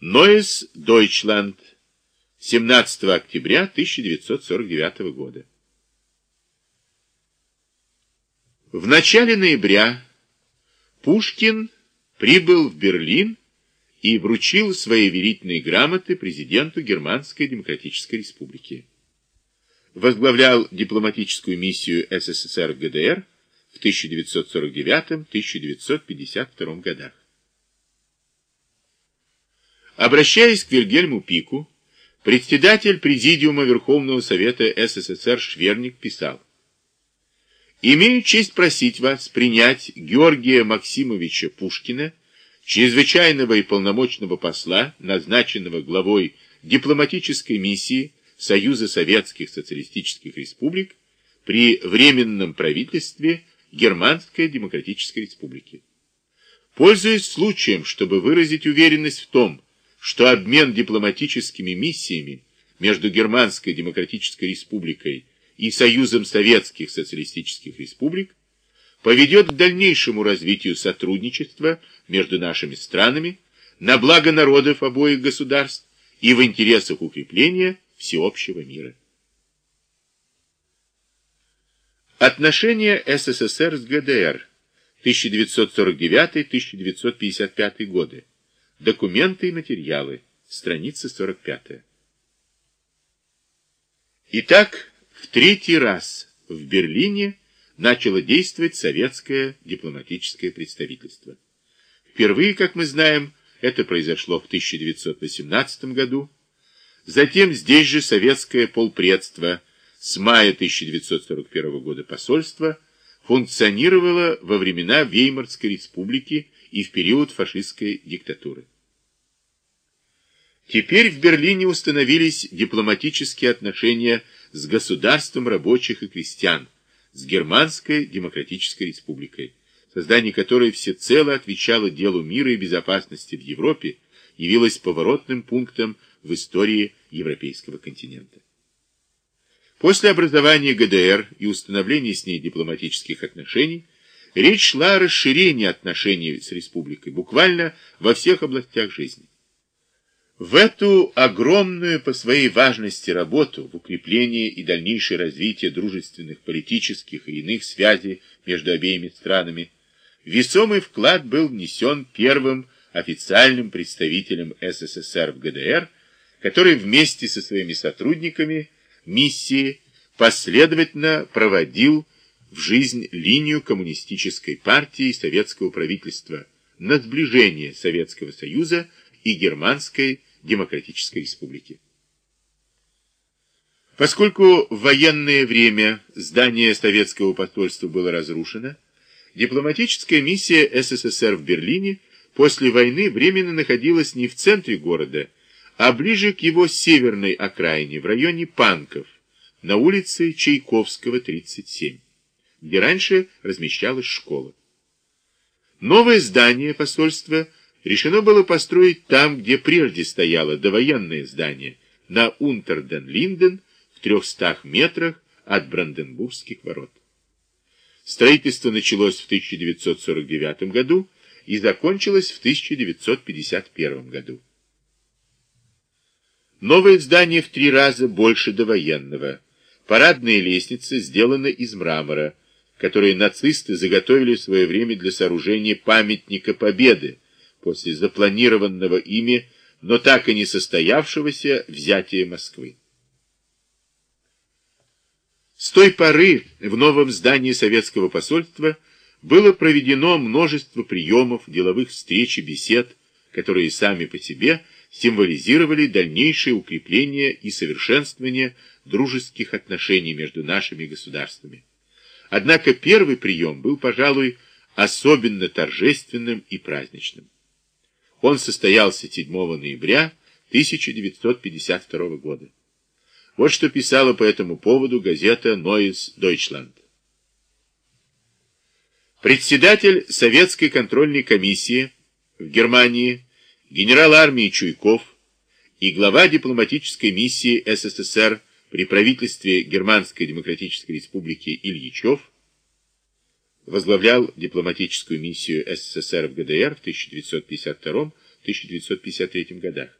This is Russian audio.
Neues Deutschland, 17 октября 1949 года. В начале ноября Пушкин прибыл в Берлин и вручил свои верительные грамоты президенту Германской Демократической Республики. Возглавлял дипломатическую миссию СССР в ГДР в 1949-1952 годах. Обращаясь к Вильгельму Пику, председатель Президиума Верховного Совета СССР Шверник писал «Имею честь просить вас принять Георгия Максимовича Пушкина, чрезвычайного и полномочного посла, назначенного главой дипломатической миссии Союза Советских Социалистических Республик при Временном правительстве Германской Демократической Республики. Пользуясь случаем, чтобы выразить уверенность в том, что обмен дипломатическими миссиями между Германской Демократической Республикой и Союзом Советских Социалистических Республик поведет к дальнейшему развитию сотрудничества между нашими странами на благо народов обоих государств и в интересах укрепления всеобщего мира. Отношения СССР с ГДР 1949-1955 годы Документы и материалы. Страница 45. Итак, в третий раз в Берлине начало действовать советское дипломатическое представительство. Впервые, как мы знаем, это произошло в 1918 году. Затем здесь же советское полпредство с мая 1941 года посольство функционировало во времена Веймарской республики и в период фашистской диктатуры. Теперь в Берлине установились дипломатические отношения с государством рабочих и крестьян, с Германской Демократической Республикой, создание которой всецело отвечало делу мира и безопасности в Европе, явилось поворотным пунктом в истории европейского континента. После образования ГДР и установления с ней дипломатических отношений, речь шла о расширении отношений с республикой буквально во всех областях жизни. В эту огромную по своей важности работу в укреплении и дальнейшее развитие дружественных политических и иных связей между обеими странами весомый вклад был внесен первым официальным представителем СССР в ГДР, который вместе со своими сотрудниками миссии последовательно проводил в жизнь линию коммунистической партии и советского правительства на сближение Советского Союза и Германской Демократической Республики. Поскольку в военное время здание советского посольства было разрушено, дипломатическая миссия СССР в Берлине после войны временно находилась не в центре города, а ближе к его северной окраине, в районе Панков, на улице Чайковского, 37, где раньше размещалась школа. Новое здание посольства решено было построить там, где прежде стояло довоенное здание, на Унтерден-Линден, в 300 метрах от Бранденбургских ворот. Строительство началось в 1949 году и закончилось в 1951 году. Новое здание в три раза больше довоенного. Парадная лестница сделана из мрамора, который нацисты заготовили в свое время для сооружения памятника Победы после запланированного ими, но так и не состоявшегося взятия Москвы. С той поры в новом здании советского посольства было проведено множество приемов, деловых встреч и бесед, которые сами по себе – символизировали дальнейшее укрепление и совершенствование дружеских отношений между нашими государствами. Однако первый прием был, пожалуй, особенно торжественным и праздничным. Он состоялся 7 ноября 1952 года. Вот что писала по этому поводу газета «Neues Deutschland». Председатель Советской контрольной комиссии в Германии генерал армии Чуйков и глава дипломатической миссии СССР при правительстве Германской Демократической Республики Ильичев возглавлял дипломатическую миссию СССР в ГДР в 1953 годах.